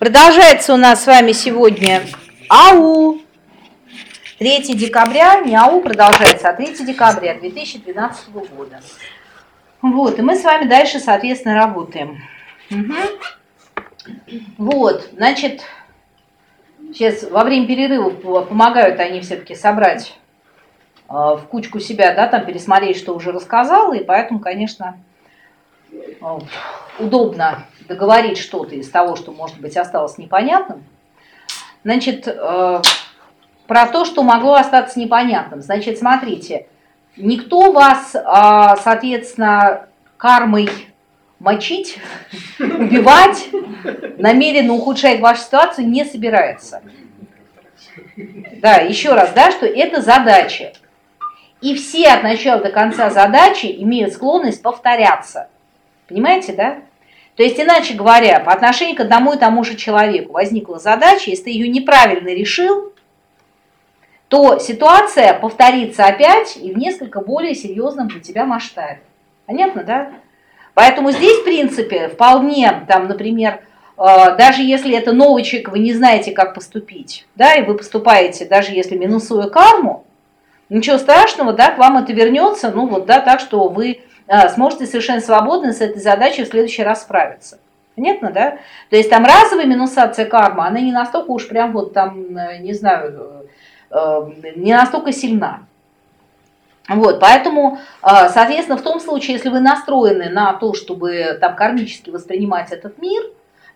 Продолжается у нас с вами сегодня АУ. 3 декабря, не АУ продолжается, а 3 декабря 2012 года. Вот, и мы с вами дальше, соответственно, работаем. Угу. Вот, значит, сейчас во время перерыва помогают они все-таки собрать э, в кучку себя, да, там пересмотреть, что уже рассказала, и поэтому, конечно, удобно договорить что-то из того, что, может быть, осталось непонятным. Значит, э, про то, что могло остаться непонятным. Значит, смотрите, никто вас, а, соответственно, кармой мочить, убивать, намеренно ухудшать вашу ситуацию не собирается. Да, еще раз, да, что это задача. И все от начала до конца задачи имеют склонность повторяться. Понимаете, да? То есть, иначе говоря, по отношению к одному и тому же человеку возникла задача, если ты ее неправильно решил, то ситуация повторится опять и в несколько более серьезном для тебя масштабе. Понятно, да? Поэтому здесь, в принципе, вполне, там, например, э, даже если это новый человек, вы не знаете, как поступить, да, и вы поступаете, даже если минусуя карму, ничего страшного, да, к вам это вернется, ну вот, да, так что вы сможете совершенно свободно с этой задачей в следующий раз справиться. Понятно, да? То есть там разовая минусация кармы, она не настолько уж прям вот там, э, не знаю, э, э, не настолько сильна. Вот, поэтому, соответственно, в том случае, если вы настроены на то, чтобы там кармически воспринимать этот мир,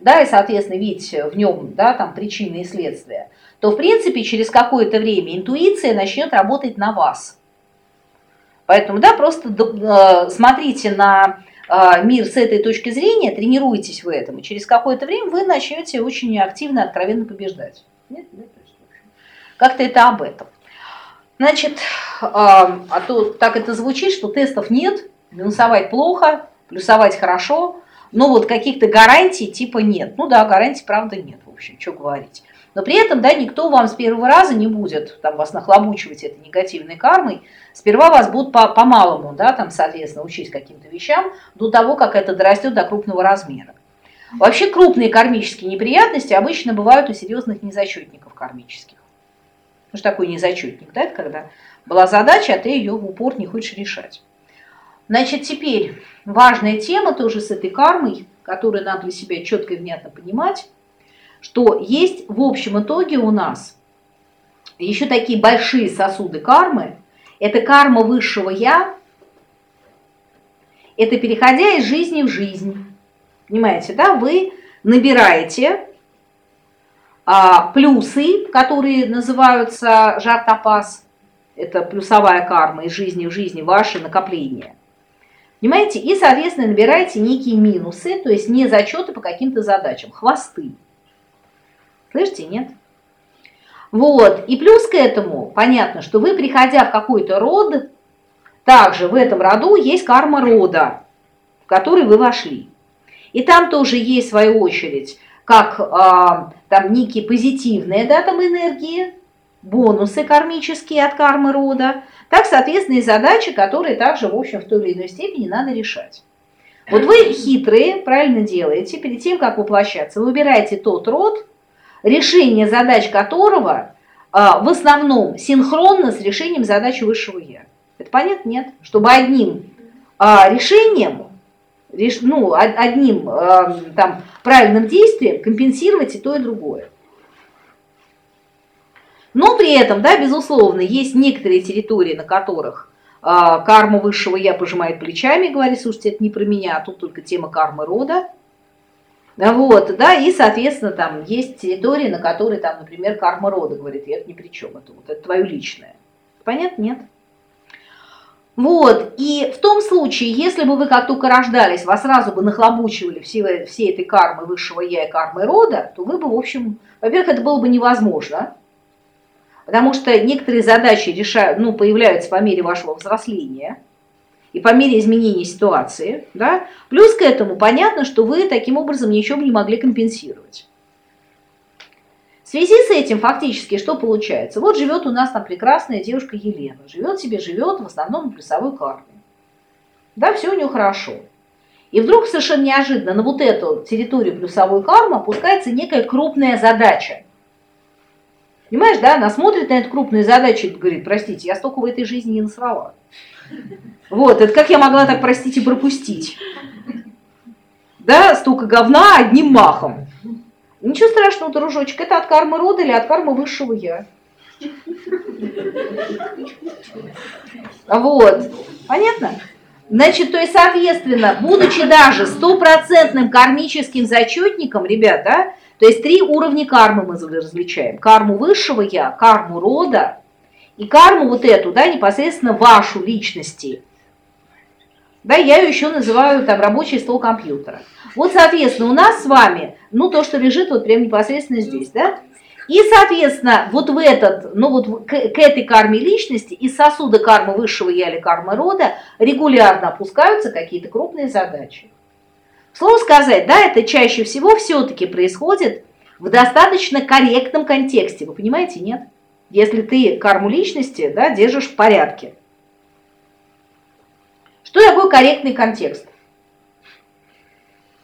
да, и, соответственно, видеть в нем, да, там причины и следствия, то, в принципе, через какое-то время интуиция начнет работать на вас. Поэтому, да, просто э, смотрите на э, мир с этой точки зрения, тренируйтесь в этом, и через какое-то время вы начнете очень активно, откровенно побеждать. Нет? Нет? Как-то это об этом. Значит, а, а то так это звучит, что тестов нет, минусовать плохо, плюсовать хорошо, но вот каких-то гарантий типа нет. Ну да, гарантий, правда, нет, в общем, что говорить. Но при этом, да, никто вам с первого раза не будет там, вас нахлобучивать этой негативной кармой. Сперва вас будут по, по да, там, соответственно, учить каким-то вещам до того, как это дорастет до крупного размера. Вообще крупные кармические неприятности обычно бывают у серьезных незачетников кармических. Ну что такое незачетник? Да? Это когда была задача, а ты ее в упор не хочешь решать. Значит, теперь важная тема тоже с этой кармой, которую надо для себя четко и внятно понимать что есть в общем итоге у нас еще такие большие сосуды кармы. Это карма высшего Я, это переходя из жизни в жизнь. Понимаете, да? Вы набираете а, плюсы, которые называются жартопас, это плюсовая карма из жизни в жизни, ваши накопления. Понимаете? И, соответственно, набираете некие минусы, то есть не зачеты по каким-то задачам, хвосты. Слышите, нет? Вот, и плюс к этому, понятно, что вы, приходя в какой-то род, также в этом роду есть карма рода, в который вы вошли. И там тоже есть, в свою очередь, как а, там некие позитивные да, там энергии, бонусы кармические от кармы рода, так, соответственно, и задачи, которые также, в общем, в той или иной степени надо решать. Вот вы хитрые, правильно делаете, перед тем, как воплощаться, вы выбираете тот род, решение задач которого а, в основном синхронно с решением задач высшего Я. Это понятно? Нет. Чтобы одним а, решением, ну, одним а, там, правильным действием компенсировать и то, и другое. Но при этом, да, безусловно, есть некоторые территории, на которых карма высшего я пожимает плечами, говорит, слушайте, это не про меня, а тут только тема кармы рода. Вот, да, и, соответственно, там есть территории, на которые, там, например, карма рода говорит, я это ни при чем, это, вот, это твое личное. Понятно? Нет. Вот, и в том случае, если бы вы как только рождались, вас сразу бы нахлобучивали все, все этой кармы высшего я и кармы рода, то вы бы, в общем, во-первых, это было бы невозможно, потому что некоторые задачи решают, ну, появляются по мере вашего взросления – и по мере изменения ситуации, да, плюс к этому понятно, что вы таким образом ничего не могли компенсировать. В связи с этим фактически что получается? Вот живет у нас там прекрасная девушка Елена, живет себе, живет в основном на плюсовой карме. Да, все у нее хорошо. И вдруг совершенно неожиданно на вот эту территорию плюсовой кармы опускается некая крупная задача. Понимаешь, да, она смотрит на эту крупную задачу и говорит, простите, я столько в этой жизни не насрала. Вот, это как я могла так, простите, пропустить? Да, столько говна одним махом. Ничего страшного, дружочек, это от кармы рода или от кармы высшего я. Вот, понятно? Значит, то есть, соответственно, будучи даже стопроцентным кармическим зачетником, ребята, то есть три уровня кармы мы различаем. Карму высшего я, карму рода и карму вот эту, да, непосредственно вашу личности. Да, я ее еще называю там рабочий стол компьютера. Вот, соответственно, у нас с вами, ну, то, что лежит вот прям непосредственно здесь, да, и, соответственно, вот в этот, ну вот к, к этой карме личности из сосуда кармы высшего я или кармы рода регулярно опускаются какие-то крупные задачи. Слово сказать, да, это чаще всего все-таки происходит в достаточно корректном контексте. Вы понимаете, нет? Если ты карму личности да, держишь в порядке. Что такое корректный контекст?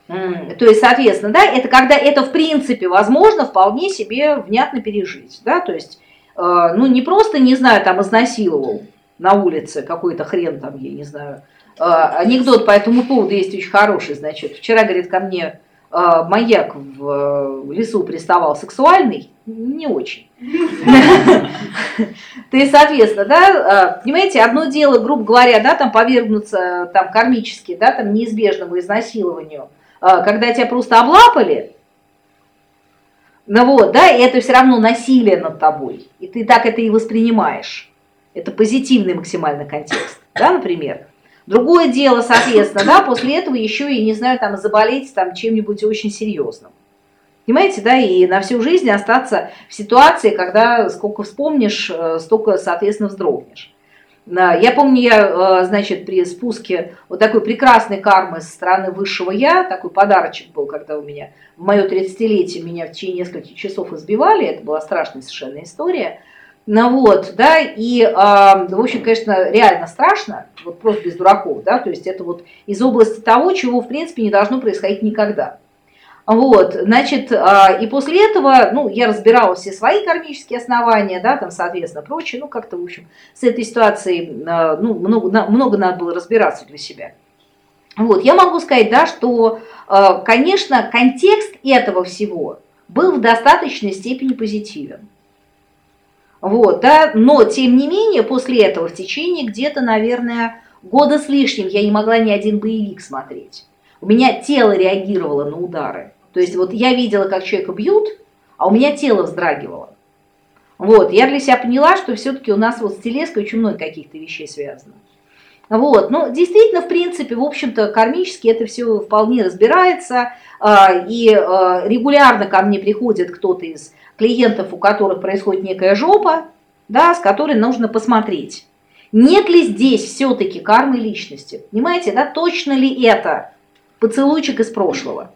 То есть, соответственно, да, это когда это в принципе возможно вполне себе внятно пережить, да, то есть, э, ну не просто, не знаю, там изнасиловал на улице какой-то хрен там, я не знаю, э, анекдот по этому поводу есть очень хороший, значит, вчера, говорит, ко мне маяк в лесу приставал сексуальный, не очень. Есть, соответственно, да, понимаете, одно дело, грубо говоря, да, там повергнуться там кармически, да, там неизбежному изнасилованию – а, когда тебя просто облапали, ну вот, да, и это все равно насилие над тобой, и ты так это и воспринимаешь. Это позитивный максимальный контекст, да, например. Другое дело, соответственно, да, после этого еще и, не знаю, там, заболеть там чем-нибудь очень серьезным. Понимаете, да, и на всю жизнь остаться в ситуации, когда сколько вспомнишь, э, столько, соответственно, вздрогнешь. Я помню, я, э, значит, при спуске вот такой прекрасной кармы со стороны высшего я, такой подарочек был, когда у меня в мое 30-летие меня в течение нескольких часов избивали, это была страшная совершенно история. Ну вот, да, и, в общем, конечно, реально страшно, вот просто без дураков, да, то есть это вот из области того, чего, в принципе, не должно происходить никогда. Вот, значит, а, и после этого, ну, я разбирала все свои кармические основания, да, там, соответственно, прочее, ну, как-то, в общем, с этой ситуацией, а, ну, много, много надо было разбираться для себя. Вот, я могу сказать, да, что, а, конечно, контекст этого всего был в достаточной степени позитивен. Вот, да, но, тем не менее, после этого в течение где-то, наверное, года с лишним я не могла ни один боевик смотреть. У меня тело реагировало на удары. То есть вот я видела, как человека бьют, а у меня тело вздрагивало. Вот, я для себя поняла, что все-таки у нас вот с телеской очень много каких-то вещей связано. Вот, ну, действительно, в принципе, в общем-то, кармически это все вполне разбирается, а, и а, регулярно ко мне приходит кто-то из клиентов, у которых происходит некая жопа, да, с которой нужно посмотреть, нет ли здесь все-таки кармы личности. Понимаете, да, точно ли это поцелуйчик из прошлого?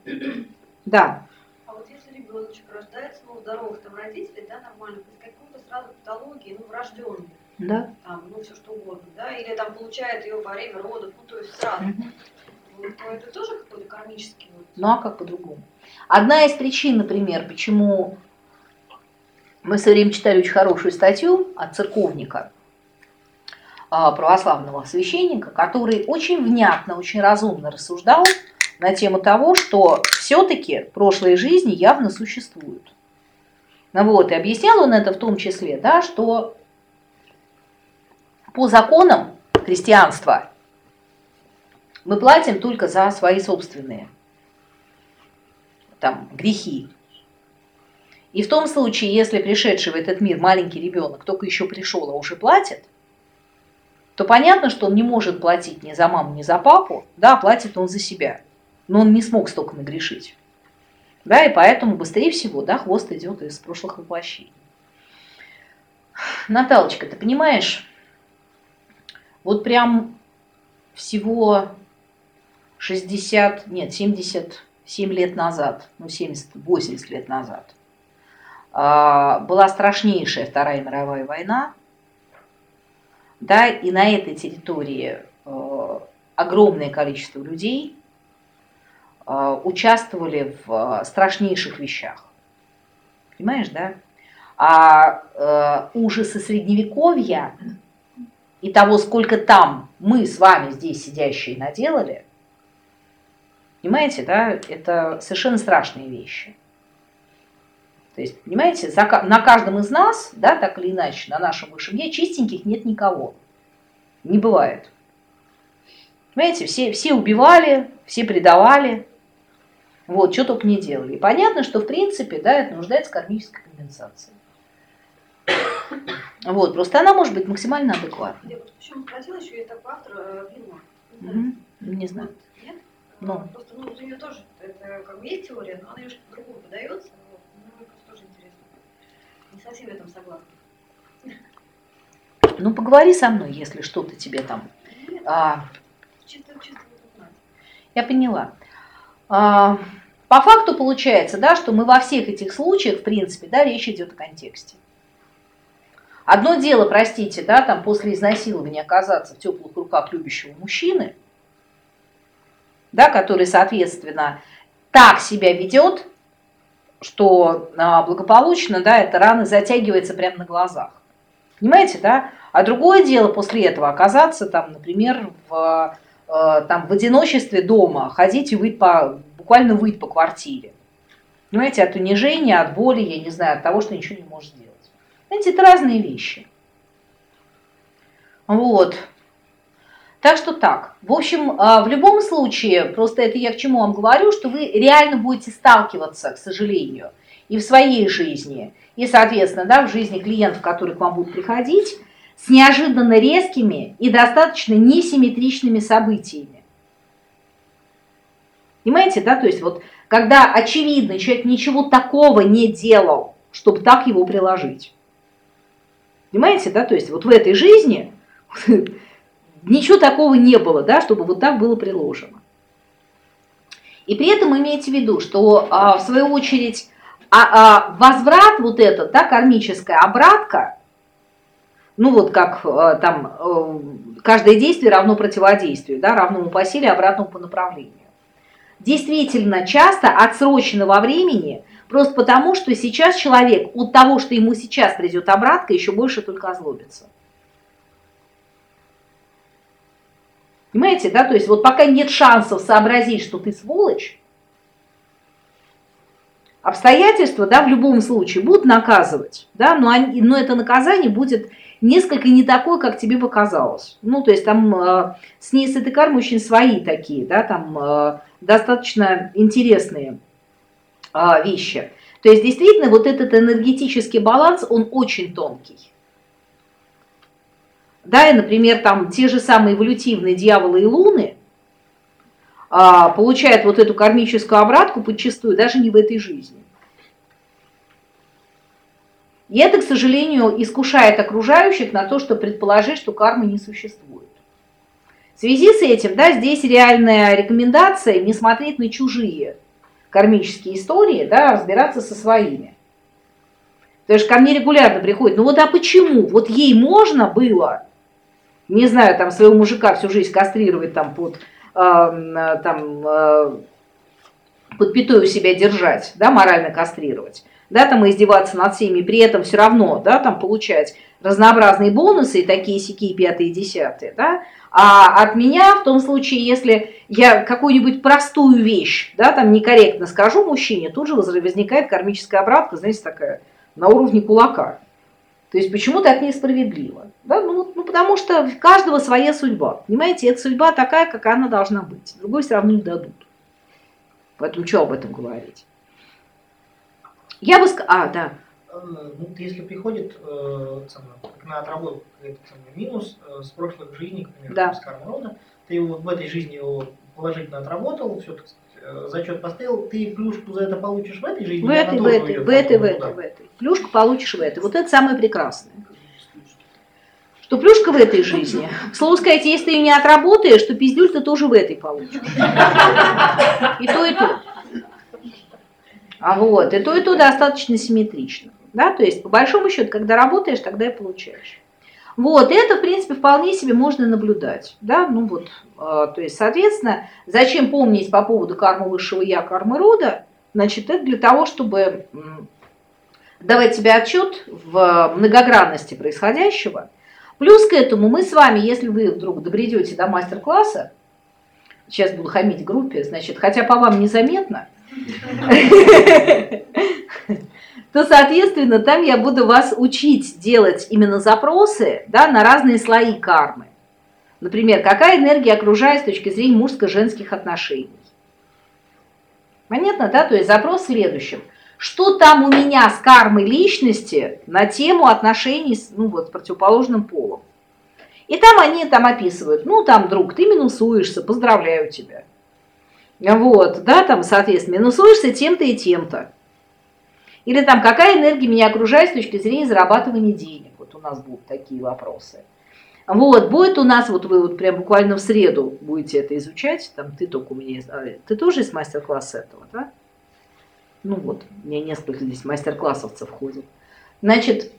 Да. А вот если ребеночек рождается, ну, здоровых там родителей, да, нормально, без какой-то сразу патологии, ну, врожденной, да. там, ну, все что угодно, да, или там получает ее во время родов, ну, то есть сразу, угу. то это тоже какой-то кармический вот. Ну, а как по-другому? Одна из причин, например, почему мы все время читали очень хорошую статью от церковника, а, православного священника, который очень внятно, очень разумно рассуждал на тему того, что все-таки прошлые жизни явно существуют. Ну вот, и объяснял он это в том числе, да, что по законам христианства мы платим только за свои собственные там, грехи. И в том случае, если пришедший в этот мир маленький ребенок только еще пришел, а уже платит, то понятно, что он не может платить ни за маму, ни за папу, да, платит он за себя но он не смог столько нагрешить. Да, и поэтому быстрее всего, да, хвост идет из прошлых воплощений. Наталочка, ты понимаешь, вот прям всего 60, нет, 77 лет назад, ну 70-80 лет назад, а, была страшнейшая Вторая мировая война, да, и на этой территории э, огромное количество людей участвовали в э, страшнейших вещах. Понимаешь, да? А э, ужасы средневековья и того, сколько там мы с вами здесь сидящие наделали, понимаете, да, это совершенно страшные вещи. То есть, понимаете, на каждом из нас, да, так или иначе, на нашем высшем я чистеньких нет никого. Не бывает. Понимаете, все, все убивали, все предавали, вот, что только не делали. И понятно, что, в принципе, да, это нуждается в кармической компенсации. Вот, просто она может быть максимально адекватной. Я вот почему спросила, еще есть такой автор э, Вильма. Угу. Не знаю. Нет? Ну. А, Просто, ну, у нее тоже, это как бы есть теория, но она немножко другую подается. Вот. Ну, мне просто тоже интересно. Не совсем в этом согласна. Ну, поговори со мной, если что-то тебе там. Нет, А, чисто, чисто я поняла. А, по факту получается, да, что мы во всех этих случаях, в принципе, да, речь идет о контексте. Одно дело, простите, да, там после изнасилования оказаться в теплых руках любящего мужчины, да, который, соответственно, так себя ведет, что а, благополучно, да, эта рана затягивается прямо на глазах. Понимаете, да? А другое дело после этого оказаться там, например, в, там, в одиночестве дома, ходить и выть по, буквально выть по квартире. Понимаете, от унижения, от боли, я не знаю, от того, что ничего не можешь сделать. Знаете, это разные вещи. Вот. Так что так. В общем, а, в любом случае, просто это я к чему вам говорю, что вы реально будете сталкиваться, к сожалению, и в своей жизни, и, соответственно, да, в жизни клиентов, которые к вам будут приходить, с неожиданно резкими и достаточно несимметричными событиями. Понимаете, да, то есть вот когда очевидно, человек ничего такого не делал, чтобы так его приложить. Понимаете, да, то есть вот в этой жизни ничего такого не было, да, чтобы вот так было приложено. И при этом имейте в виду, что а, в свою очередь а, а, возврат вот этот, да, кармическая обратка, ну вот как а, там а, каждое действие равно противодействию, да, равному по силе, обратному по направлению. Действительно часто отсрочено во времени, просто потому, что сейчас человек от того, что ему сейчас придет обратка, еще больше только озлобится. Понимаете, да? То есть вот пока нет шансов сообразить, что ты сволочь, обстоятельства, да, в любом случае будут наказывать, да, но, они, но это наказание будет несколько не такое, как тебе показалось. Ну, то есть там э, с ней с этой кармой очень свои такие, да, там э, достаточно интересные э, вещи. То есть действительно вот этот энергетический баланс, он очень тонкий. Да, и, например, там те же самые эволютивные дьяволы и луны а, получают вот эту кармическую обратку подчастую даже не в этой жизни. И это, к сожалению, искушает окружающих на то, что предположить, что кармы не существует. В связи с этим, да, здесь реальная рекомендация не смотреть на чужие кармические истории, да, а разбираться со своими. Потому что ко мне регулярно приходит, ну вот а почему? Вот ей можно было не знаю, там своего мужика всю жизнь кастрировать там под, э, там, э, под пятой у себя держать, да, морально кастрировать, да, там издеваться над всеми, при этом все равно, да, там получать разнообразные бонусы, и такие сякие пятые, десятые, да, а от меня в том случае, если я какую-нибудь простую вещь, да, там некорректно скажу мужчине, тут же возникает кармическая обратка, знаете, такая, на уровне кулака. То есть почему так несправедливо? Да? Ну, ну, потому что у каждого своя судьба. Понимаете, эта судьба такая, как она должна быть. Другой все равно не дадут. Поэтому что об этом говорить? Я бы сказала... А, да. Э, ну, если приходит э, на отработку минус э, с прошлых жизней, например, да. с кармы ты его в этой жизни его положительно отработал, все, так сказать, зачет поставил, ты плюшку за это получишь в этой жизни? В этой, в этой, в этой, в этой, в этой. Плюшку получишь в этой. Вот это самое прекрасное. Что плюшка в этой жизни. К слову сказать, если ты ее не отработаешь, то пиздюль ты тоже в этой получишь. И то, и то. А вот, и то, и то достаточно симметрично. Да, то есть, по большому счету, когда работаешь, тогда и получаешь. Вот, это, в принципе, вполне себе можно наблюдать, да, ну вот, э, то есть, соответственно, зачем помнить по поводу кармы высшего я, кармы рода, значит, это для того, чтобы давать себе отчет в многогранности происходящего. Плюс к этому мы с вами, если вы вдруг добредете до мастер-класса, сейчас буду хамить группе, значит, хотя по вам незаметно, то, соответственно, там я буду вас учить делать именно запросы да, на разные слои кармы. Например, какая энергия окружает с точки зрения мужско-женских отношений. Понятно, да? То есть запрос в следующем. Что там у меня с кармой личности на тему отношений с, ну, вот, с противоположным полом? И там они там описывают, ну, там, друг, ты минусуешься, поздравляю тебя. Вот, да, там, соответственно, минусуешься тем-то и тем-то. Или там, какая энергия меня окружает с точки зрения зарабатывания денег? Вот у нас будут такие вопросы. Вот, будет у нас, вот вы вот прям буквально в среду будете это изучать, там ты только у меня, а, ты тоже из мастер-класса этого, да? Ну вот, у меня несколько здесь мастер-классовцев ходит. Значит,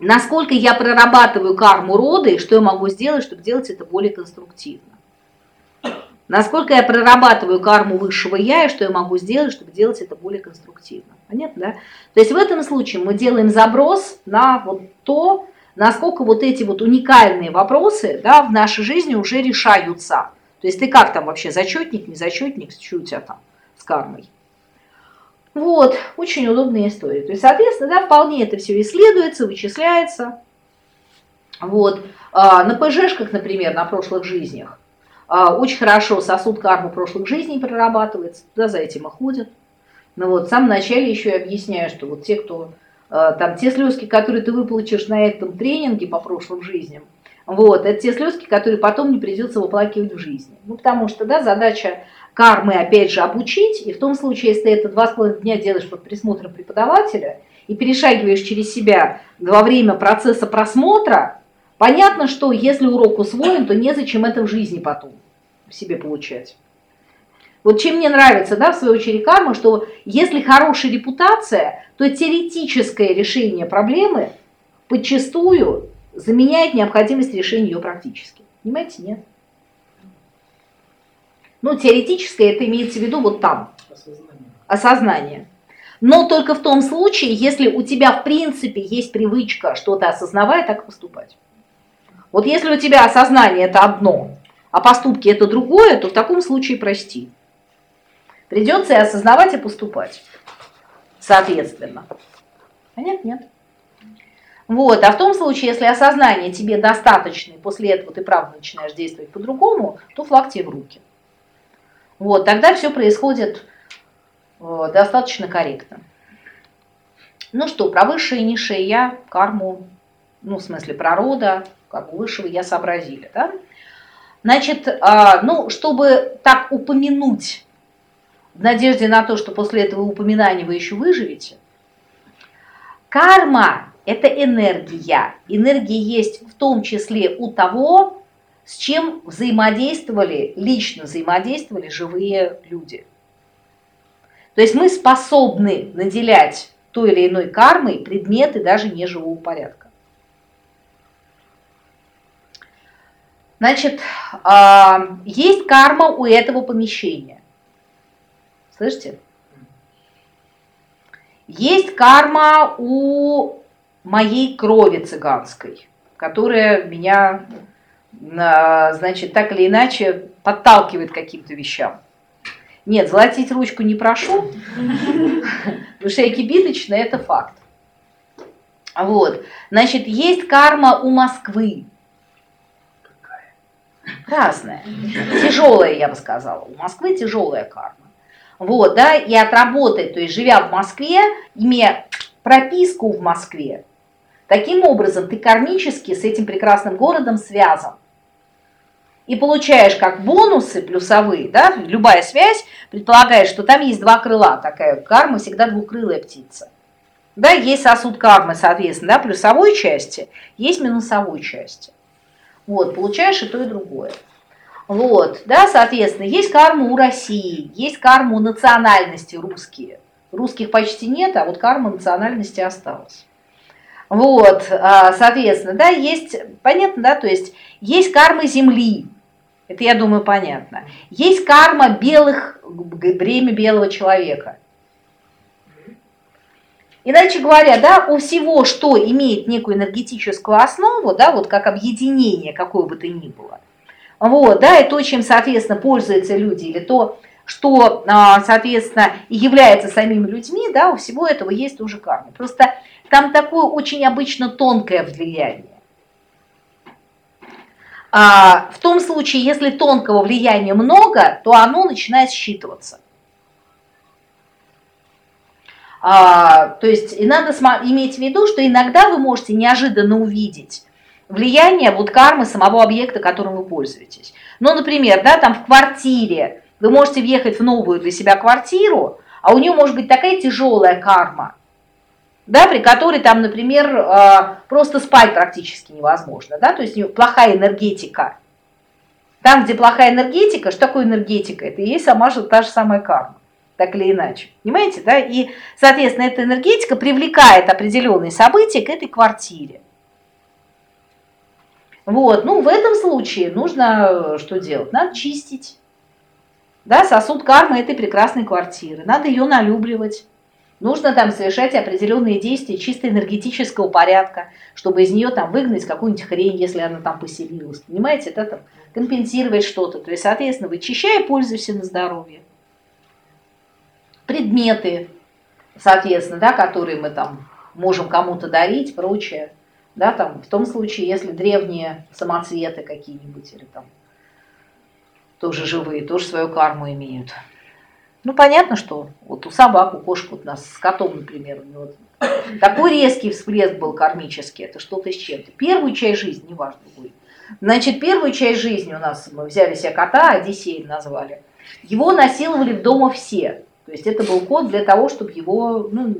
насколько я прорабатываю карму рода и что я могу сделать, чтобы делать это более конструктивно. Насколько я прорабатываю карму высшего я и что я могу сделать, чтобы делать это более конструктивно. Понятно, да? То есть в этом случае мы делаем заброс на вот то, насколько вот эти вот уникальные вопросы да, в нашей жизни уже решаются. То есть ты как там вообще, зачетник, не зачетник, что у тебя там с кармой? Вот, очень удобная история. То есть, соответственно, да, вполне это все исследуется, вычисляется. Вот. А, на ПЖшках, например, на прошлых жизнях, очень хорошо сосуд кармы прошлых жизней прорабатывается, туда за этим и ходят. Ну вот, в самом начале еще и объясняю, что вот те, кто, а, там, те слезки, которые ты выплачешь на этом тренинге по прошлым жизням, вот, это те слезки, которые потом не придется выплакивать в жизни. Ну, потому что, да, задача кармы, опять же, обучить, и в том случае, если ты это два с половиной дня делаешь под присмотром преподавателя и перешагиваешь через себя во время процесса просмотра, понятно, что если урок усвоен, то незачем это в жизни потом себе получать. Вот чем мне нравится, да, в свою очередь карма, что если хорошая репутация, то теоретическое решение проблемы подчастую заменяет необходимость решения ее практически. Понимаете, нет? Ну, теоретическое это имеется в виду вот там. Осознание. Осознание. Но только в том случае, если у тебя в принципе есть привычка что-то осознавая, так поступать. Вот если у тебя осознание это одно, а поступки это другое, то в таком случае прости. Придется и осознавать, и поступать. Соответственно. Понятно? Нет. Вот, а в том случае, если осознание тебе достаточно, и после этого ты правда начинаешь действовать по-другому, то флаг тебе в руки. Вот, тогда все происходит э, достаточно корректно. Ну что, про высшее и низшее я, карму, ну, в смысле, про рода, карму высшего я сообразили, да? Значит, а, ну, чтобы так упомянуть, в надежде на то, что после этого упоминания вы еще выживете, карма – это энергия. Энергия есть в том числе у того, с чем взаимодействовали, лично взаимодействовали живые люди. То есть мы способны наделять той или иной кармой предметы даже неживого порядка. Значит, а, есть карма у этого помещения. Слышите? Есть карма у моей крови цыганской, которая меня значит, так или иначе подталкивает к каким-то вещам. Нет, золотить ручку не прошу, потому что я кибиточная, это факт. Вот, значит, есть карма у Москвы. Разная. Тяжелая, я бы сказала. У Москвы тяжелая карма. Вот, да, и отработать, то есть живя в Москве, имея прописку в Москве, таким образом ты кармически с этим прекрасным городом связан и получаешь как бонусы плюсовые, да, любая связь предполагает, что там есть два крыла, такая карма всегда двухкрылая птица. Да, есть сосуд кармы, соответственно, да, плюсовой части, есть минусовой части. Вот, получаешь и то, и другое. Вот, да, соответственно, есть карма у России, есть карма у национальности русские. Русских почти нет, а вот карма национальности осталась. Вот, а, соответственно, да, есть, понятно, да, то есть есть карма Земли, это, я думаю, понятно. Есть карма белых, бремя белого человека. Иначе говоря, да, у всего, что имеет некую энергетическую основу, да, вот как объединение, какое бы то ни было, вот, да, и то, чем, соответственно, пользуются люди, или то, что, а, соответственно, является самими людьми, да, у всего этого есть уже карма. Просто там такое очень обычно тонкое влияние. А, в том случае, если тонкого влияния много, то оно начинает считываться. А, то есть и надо иметь в виду, что иногда вы можете неожиданно увидеть влияние вот кармы самого объекта, которым вы пользуетесь. Ну, например, да, там в квартире вы можете въехать в новую для себя квартиру, а у нее может быть такая тяжелая карма, да, при которой там, например, а, просто спать практически невозможно, да, то есть плохая энергетика. Там, где плохая энергетика, что такое энергетика? Это и есть сама же та же самая карма, так или иначе. Понимаете, да? И, соответственно, эта энергетика привлекает определенные события к этой квартире. Вот, ну, в этом случае нужно что делать? Надо чистить. Да, сосуд кармы этой прекрасной квартиры. Надо ее налюбливать. Нужно там совершать определенные действия чисто энергетического порядка, чтобы из нее там выгнать какую-нибудь хрень, если она там поселилась. Понимаете, это там компенсировать что-то. То есть, соответственно, вычищая, пользуйся на здоровье. Предметы, соответственно, да, которые мы там можем кому-то дарить, прочее. Да, там, в том случае, если древние самоцветы какие-нибудь или там тоже живые, тоже свою карму имеют. Ну, понятно, что вот у собак, у кошек, вот у нас с котом, например, у него такой резкий всплеск был кармический, это что-то с чем-то. Первую часть жизни, неважно будет. Значит, первую часть жизни у нас, мы взяли себе кота, Одиссей назвали, его насиловали в дома все. То есть это был кот для того, чтобы его, ну,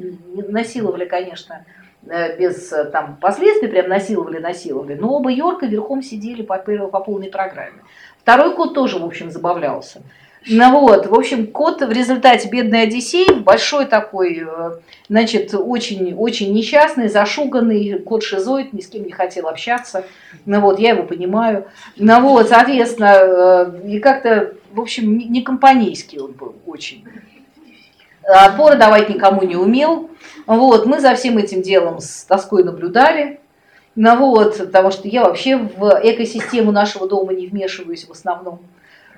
насиловали, конечно, э, без э, там последствий, прям насиловали, насиловали, но оба Йорка верхом сидели по, по полной программе. Второй кот тоже, в общем, забавлялся. Ну вот, в общем, кот в результате бедный Одиссей, большой такой, э, значит, очень, очень несчастный, зашуганный, кот шизоид, ни с кем не хотел общаться. Ну вот, я его понимаю. Ну вот, соответственно, и как-то, в общем, не компанейский он был очень. Отпоры давать никому не умел. Вот, мы за всем этим делом с тоской наблюдали. Ну вот, потому что я вообще в экосистему нашего дома не вмешиваюсь в основном.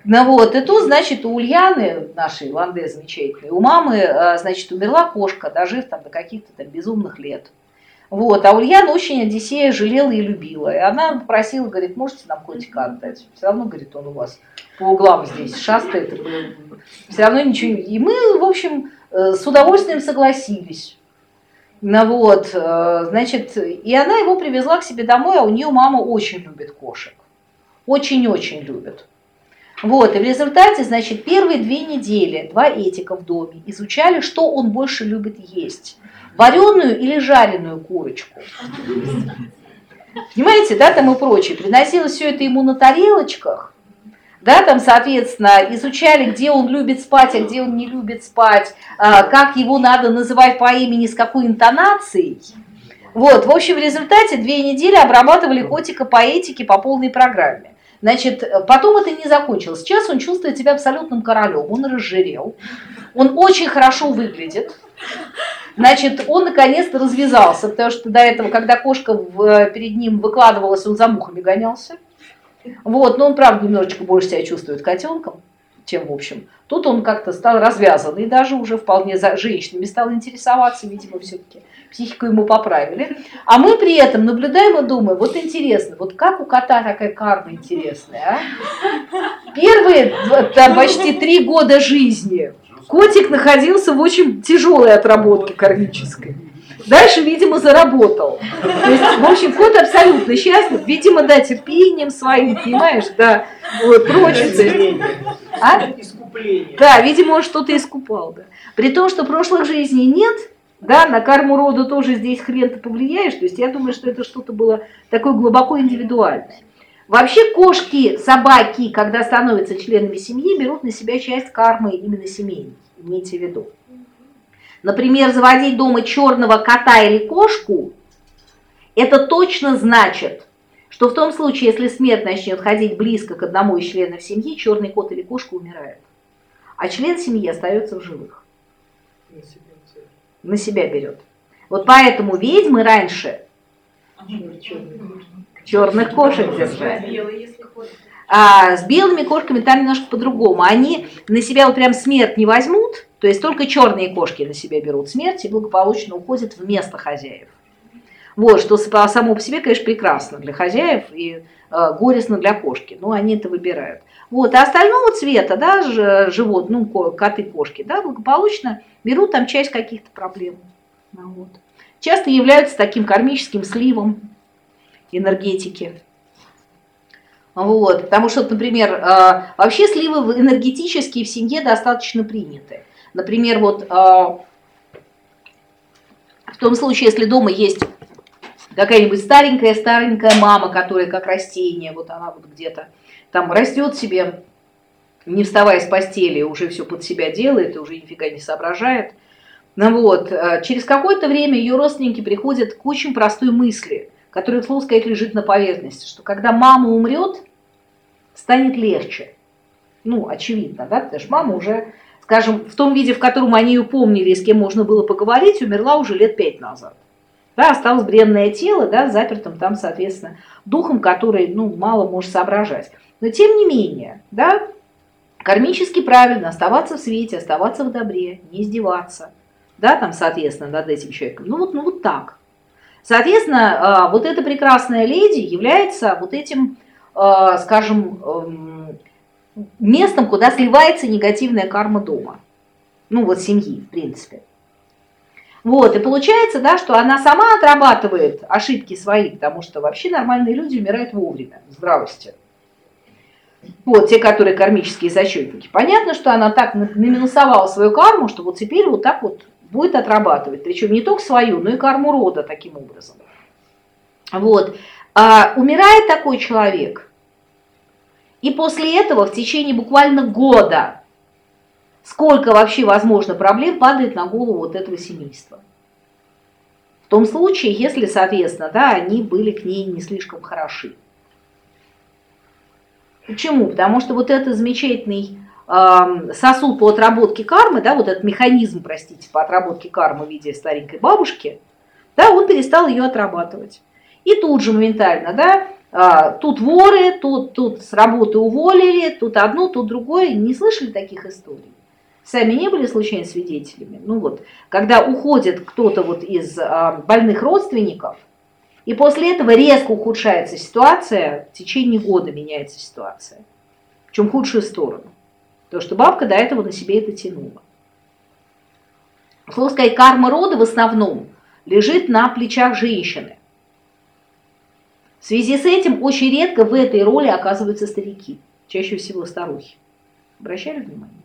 Ну вот, и тут, значит, у Ульяны, нашей Ланде замечательной, у мамы, э, значит, умерла кошка, дожив там до каких-то там безумных лет. Вот, а Ульяна очень Одиссея жалела и любила. И она попросила, говорит, можете нам котика отдать? Все равно, говорит, он у вас по углам здесь шастает. Все равно ничего не... И мы, в общем, с удовольствием согласились. Ну вот, э, значит, и она его привезла к себе домой, а у нее мама очень любит кошек. Очень-очень любит. Вот, и в результате, значит, первые две недели два этика в доме изучали, что он больше любит есть. Вареную или жареную курочку. Понимаете, да, там и прочее. Приносилось все это ему на тарелочках, да, там, соответственно, изучали, где он любит спать, а где он не любит спать, а, как его надо называть по имени, с какой интонацией. Вот, в общем, в результате две недели обрабатывали котика по этике по полной программе. Значит, потом это не закончилось. Сейчас он чувствует себя абсолютным королем, он разжирел, он очень хорошо выглядит. Значит, он наконец-то развязался, потому что до этого, когда кошка в, перед ним выкладывалась, он за мухами гонялся. Вот, но он, правда, немножечко больше себя чувствует котенком, чем в общем. Тут он как-то стал развязан и даже уже вполне за женщинами стал интересоваться, видимо, все-таки психику ему поправили. А мы при этом наблюдаем и думаем, вот интересно, вот как у кота такая карма интересная, а? Первые там, почти три года жизни котик находился в очень тяжелой отработке кармической. Дальше, видимо, заработал. То есть, в общем, кот абсолютно счастлив. Видимо, да, терпением своим, понимаешь, да, вот, прочее. А? Да, видимо, он что-то искупал, да. При том, что прошлых жизней нет, да, на карму рода тоже здесь хрен ты повлияешь. То есть я думаю, что это что-то было такое глубоко индивидуальное. Вообще кошки, собаки, когда становятся членами семьи, берут на себя часть кармы именно семейной. Имейте в виду. Например, заводить дома черного кота или кошку, Это точно значит, что в том случае, если смерть начнет ходить близко к одному из членов семьи, черный кот или кошка умирает, а член семьи остается в живых. На себя. На себя берет. Вот поэтому ведьмы раньше черных кошек держали. А с белыми кошками там немножко по-другому. Они на себя вот прям смерть не возьмут, то есть только черные кошки на себя берут смерть и благополучно уходят вместо хозяев. Вот, что само по себе, конечно, прекрасно для хозяев и э, горестно для кошки, но они это выбирают. Вот, а остального цвета, да, живот, ну, ко- коты, кошки, да, благополучно берут там часть каких-то проблем. Ну, вот. Часто являются таким кармическим сливом энергетики. Вот, потому что, например, э, вообще сливы энергетические в семье достаточно приняты. Например, вот э, в том случае, если дома есть какая-нибудь старенькая-старенькая мама, которая как растение, вот она вот где-то там растет себе, не вставая с постели, уже все под себя делает, и уже нифига не соображает. Ну вот, э, через какое-то время ее родственники приходят к очень простой мысли, которая, к слову сказать, лежит на поверхности, что когда мама умрет, станет легче. Ну, очевидно, да, потому что мама уже, скажем, в том виде, в котором они ее помнили, с кем можно было поговорить, умерла уже лет пять назад. Да, осталось бренное тело, да, запертым там, соответственно, духом, который, ну, мало может соображать. Но тем не менее, да, кармически правильно оставаться в свете, оставаться в добре, не издеваться, да, там, соответственно, над этим человеком. Ну вот, ну вот так. Соответственно, а, вот эта прекрасная леди является вот этим, а, скажем, эм, местом, куда сливается негативная карма дома. Ну вот семьи, в принципе. Вот, и получается, да, что она сама отрабатывает ошибки свои, потому что вообще нормальные люди умирают вовремя, в здравости. Вот, те, которые кармические зачетники. Понятно, что она так на- наминусовала свою карму, что вот теперь вот так вот будет отрабатывать. Причем не только свою, но и карму рода таким образом. Вот. А умирает такой человек, и после этого в течение буквально года сколько вообще возможно проблем падает на голову вот этого семейства. В том случае, если, соответственно, да, они были к ней не слишком хороши. Почему? Потому что вот этот замечательный эм, сосуд по отработке кармы, да, вот этот механизм, простите, по отработке кармы в виде старенькой бабушки, да, он перестал ее отрабатывать. И тут же моментально, да, тут воры, тут, тут с работы уволили, тут одно, тут другое. Не слышали таких историй? Сами не были случайно свидетелями? Ну вот, когда уходит кто-то вот из а, больных родственников, и после этого резко ухудшается ситуация, в течение года меняется ситуация. В худшую сторону. Потому что бабка до этого на себе это тянула. Слово сказать, карма рода в основном лежит на плечах женщины. В связи с этим очень редко в этой роли оказываются старики, чаще всего старухи. Обращали внимание?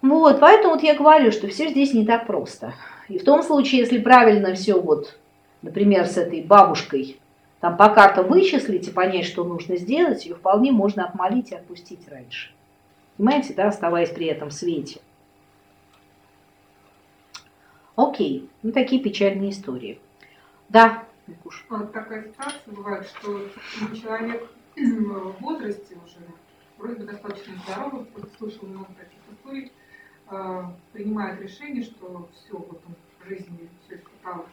Вот, поэтому вот я говорю, что все здесь не так просто. И в том случае, если правильно все вот, например, с этой бабушкой, там по картам вычислить и понять, что нужно сделать, ее вполне можно отмолить и отпустить раньше. Понимаете, да, оставаясь при этом свете. Окей, ну такие печальные истории. Да, Викуш. Вот такая ситуация бывает, что человек в возрасте уже, вроде бы достаточно здоровый, слышал много таких историй, э, принимает решение, что все, вот он в жизни все испытал,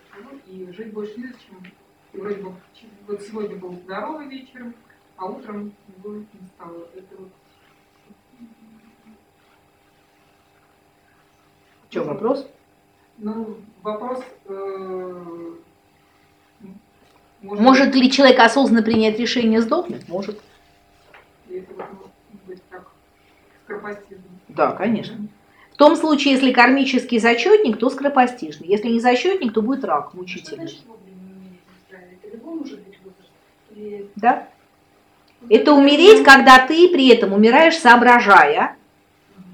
и жить больше незачем. И вроде бы вот сегодня был здоровый вечером, а утром его не стало. Это вот В чем вопрос? Ну, вопрос, э, Может ли человек осознанно принять решение сдохнуть? Может. может быть как. Да, конечно. В том случае, если кармический зачетник, то скоропостижный. Если не зачетник, то будет рак Что мучительный. может. Да? Это умереть, когда ты при этом умираешь, соображая,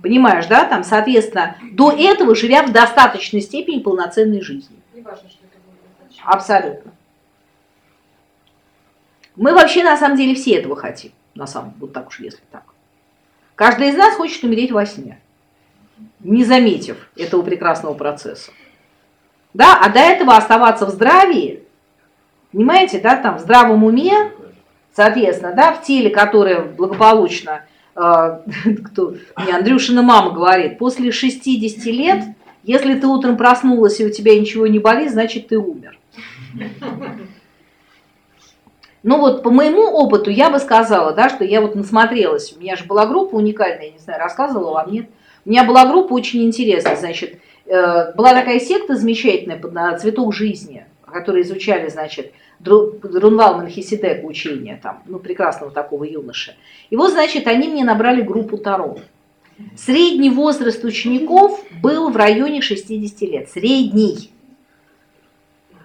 понимаешь, да, там, соответственно, до этого живя в достаточной степени полноценной жизни. Не важно, что это было достаточно. Абсолютно. Мы вообще, на самом деле, все этого хотим. На самом вот так уж, если так. Каждый из нас хочет умереть во сне, не заметив этого прекрасного процесса. Да, а до этого оставаться в здравии, понимаете, да, там в здравом уме, соответственно, да, в теле, которое благополучно, э, кто, мне Андрюшина мама говорит, после 60 лет, если ты утром проснулась и у тебя ничего не болит, значит ты умер. Ну вот по моему опыту я бы сказала, да, что я вот насмотрелась. У меня же была группа уникальная, я не знаю, рассказывала вам, нет? У меня была группа очень интересная, значит, э, была такая секта замечательная на «Цветок жизни», которые изучали, значит, Друнвал Манхисидек учения, там, ну, прекрасного такого юноши. И вот, значит, они мне набрали группу Таро. Средний возраст учеников был в районе 60 лет. Средний.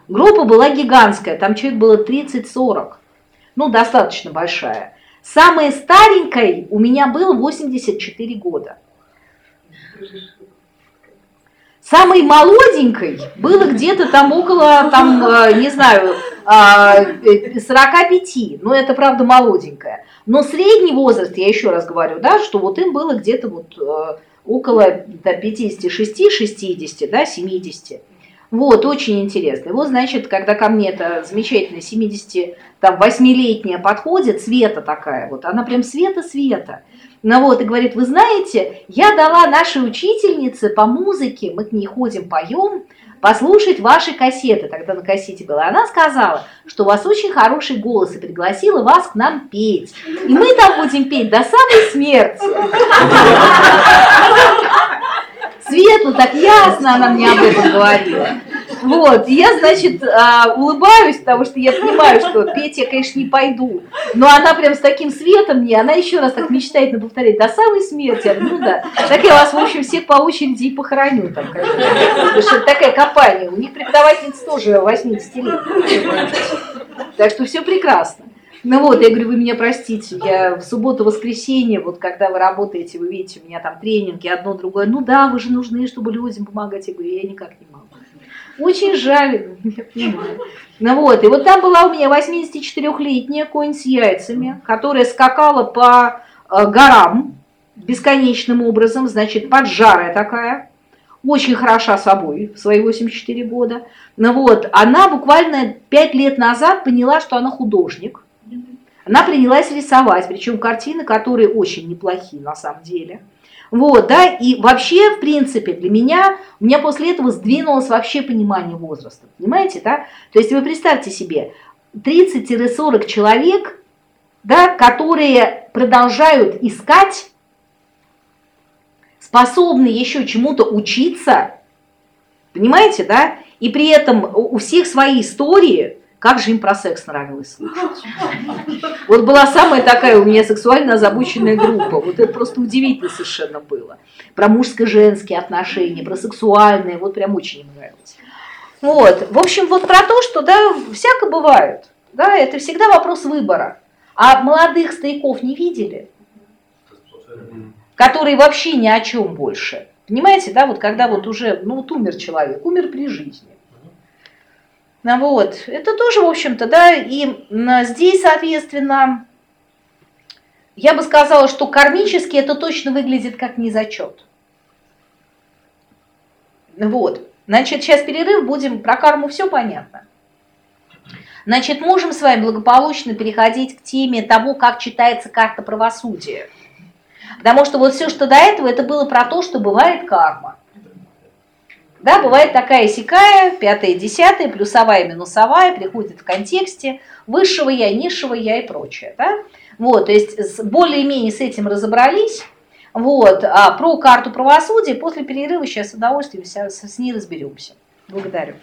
Группа была гигантская, там человек было 30-40 ну, достаточно большая. Самой старенькой у меня было 84 года. Самой молоденькой было где-то там около, там, э, не знаю, 45, э, ну это правда молоденькая. Но средний возраст, я еще раз говорю, да, что вот им было где-то вот э, около 56-60, да, 70. Вот, очень интересно. И вот, значит, когда ко мне эта замечательная 78-летняя подходит, Света такая, вот она прям Света-Света. Ну вот, и говорит, вы знаете, я дала нашей учительнице по музыке, мы к ней ходим, поем, послушать ваши кассеты. Тогда на кассете было. Она сказала, что у вас очень хороший голос и пригласила вас к нам петь. И мы там будем петь до самой смерти. Светло, так ясно она мне об этом говорила. Вот, я, значит, а, улыбаюсь, потому что я понимаю, что петь я, конечно, не пойду. Но она прям с таким светом мне, она еще раз так мечтает повторять до самой смерти. ну да, так я вас, в общем, всех по очереди и похороню там. Потому что такая компания. У них преподавательница тоже 80 лет. Так что все прекрасно. Ну вот, я говорю, вы меня простите, я в субботу-воскресенье, вот когда вы работаете, вы видите, у меня там тренинги, одно, другое. Ну да, вы же нужны, чтобы людям помогать. Я говорю, я никак не могу. Очень жаль, я понимаю. Ну вот, и вот там была у меня 84-летняя конь с яйцами, которая скакала по э, горам бесконечным образом, значит, поджарая такая, очень хороша собой в свои 84 года. Ну вот, она буквально 5 лет назад поняла, что она художник, она принялась рисовать, причем картины, которые очень неплохие на самом деле. Вот, да, и вообще, в принципе, для меня, у меня после этого сдвинулось вообще понимание возраста, понимаете, да? То есть вы представьте себе, 30-40 человек, да, которые продолжают искать, способны еще чему-то учиться, понимаете, да? И при этом у всех свои истории, как же им про секс нравилось слушать. Вот была самая такая у меня сексуально озабоченная группа. Вот это просто удивительно совершенно было. Про мужско-женские отношения, про сексуальные. Вот прям очень им нравилось. Вот. В общем, вот про то, что, да, всяко бывает. Да, это всегда вопрос выбора. А молодых стариков не видели? Которые вообще ни о чем больше. Понимаете, да, вот когда вот уже, ну вот умер человек, умер при жизни. Ну вот, это тоже, в общем-то, да, и здесь, соответственно, я бы сказала, что кармически это точно выглядит как незачет. Вот, значит, сейчас перерыв, будем, про карму все понятно. Значит, можем с вами благополучно переходить к теме того, как читается карта правосудия. Потому что вот все, что до этого, это было про то, что бывает карма. Да, бывает такая сякая, пятая, десятая, плюсовая, минусовая, приходит в контексте высшего я, низшего я и прочее. Да? Вот, то есть более-менее с этим разобрались. Вот, а про карту правосудия после перерыва сейчас с удовольствием с ней разберемся. Благодарю.